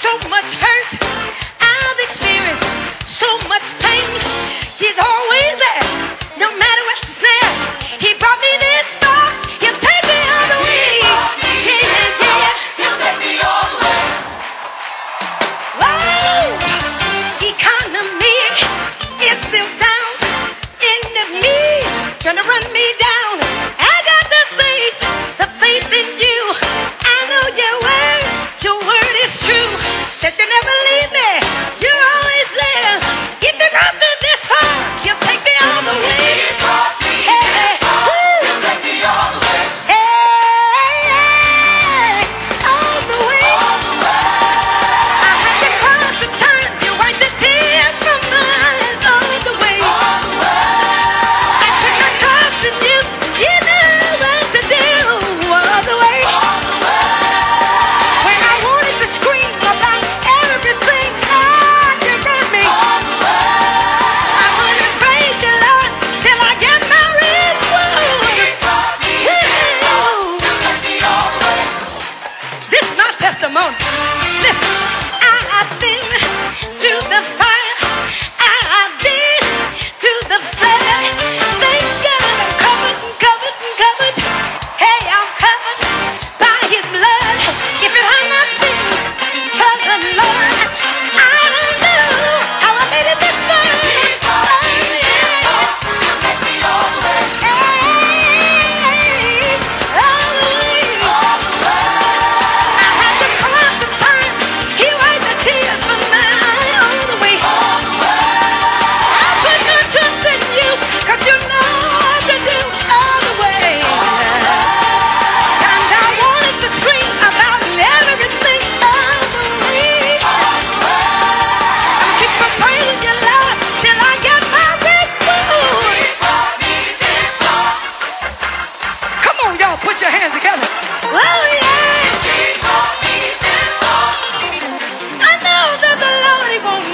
so much hurt. That you never leave me. You're always there. If you drop Listen. people